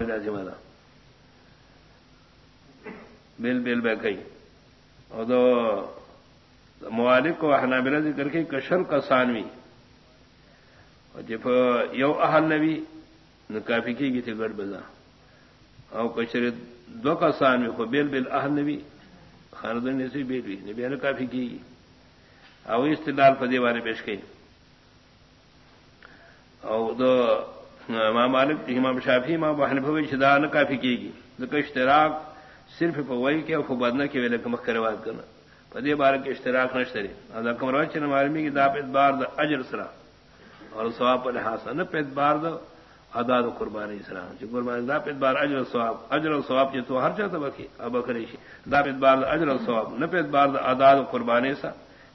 لازم دا بل بل بے کئی اور دو موالک کو احنابلہ ذکر کے کشر کا سانوی۔ اور جب یو اہل نبی کافی کی گئی تھی گڑ بزا۔ اور کشر دو کا سانوی کو بیل بیل اہل نبی، خاندان نے سے بیل ہوئی نبی نے کافی کی گئی۔ اور استدال پدے والے پیش گئی اور دو امام مالک، امام شافی امام بہن بھوی شدا نہ کافی کی گی تو اشتراک صرف وہی کے بدنا کے ویلے کمک کروات کرنا پدے بار کے اشتراک نشتری ادا کمروا چن مارمی کی داپ اتبار دا اجر سرا اور ثواب پر لحاظ نہ پید بار دا ادا دو قربانی سرا جو قربانی داپ اتبار اجر ثواب. اجر ثواب جو تو ہر چاہتا بکی اب خریشی داپ اتبار دا اجر ثواب نہ پید بار دا ادا دو قربانی سا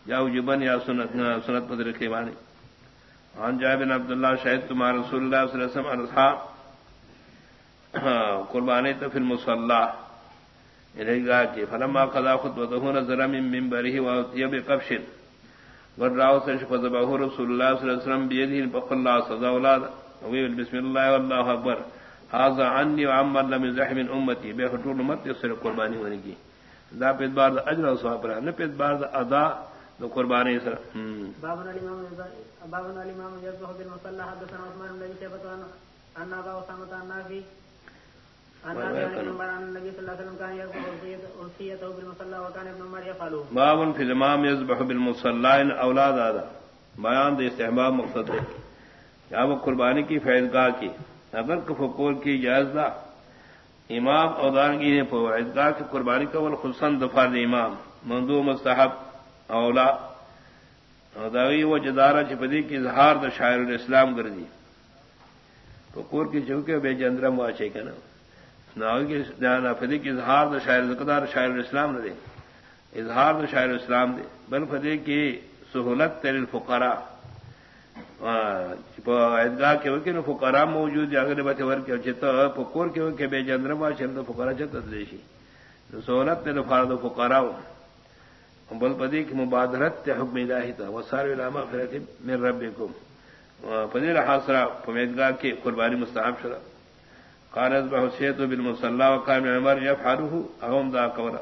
جاؤ جبن یا سنت سنت پدر کے معنی عن جابر عبد الله شهدت مع رسول الله صلى الله عليه وسلم اصحاب قربانی تو پھر مصلى اليه کہ فلما قضى خطبته نظر من منبره واتي بقفش. وراو سرش فذبه رسول الله صلى الله عليه وسلم بيده فقال الله صلى اولاد ويقول بسم الله والله اكبر هذا عني وعمر لم يزح من امتي بخطول امت يسر قربانی ہونے کی ذا پید بار اجر و ثواب رہا نہ پید بار ادا تو قربانی سر. بابن الامام بابن الامام يذبح بالمصلى حدثنا عثمان بن ابي شيبه ان ابا اسامه النافي بابن فی الامام یذبح بالمصلى ان اولاد آدھا. بیان دے استحباب مقصد ہے یا وہ قربانی کی فیض گاہ کی. اگر کفکور کی جائز دا امام اودان کی فیض گاہ کی قربانی کا خصن دفار امام. مندو مستحب. اولا. داغی وہ جدارہ چپدی کی اظہار دا شاعر الاسلام گردی. پکور کی چوکے بے جندرم واچے کا نا فدی کی اظہار دا شاعر زکدار شاعر الاسلام نہ دے اظہار دا شاعر الاسلام دے. بل فدی کی سہولت تیر الفقراء. عیدگاہ کے وکی فقراء موجود اگر بتے ور کے چتا پکور کے وکی بے جندرم واچے فقراء چتا دیشی سہولت تیر فرد فقراء بل پدی کی مبادرت حکم الہی تھا وہ علامہ فرت میں رب کو پدی حاصرہ پمیدگاہ کی قربانی مستحب شدہ قارض بحثیت و بالمصلح و قائم عمر یا فاروح احمد دا قبر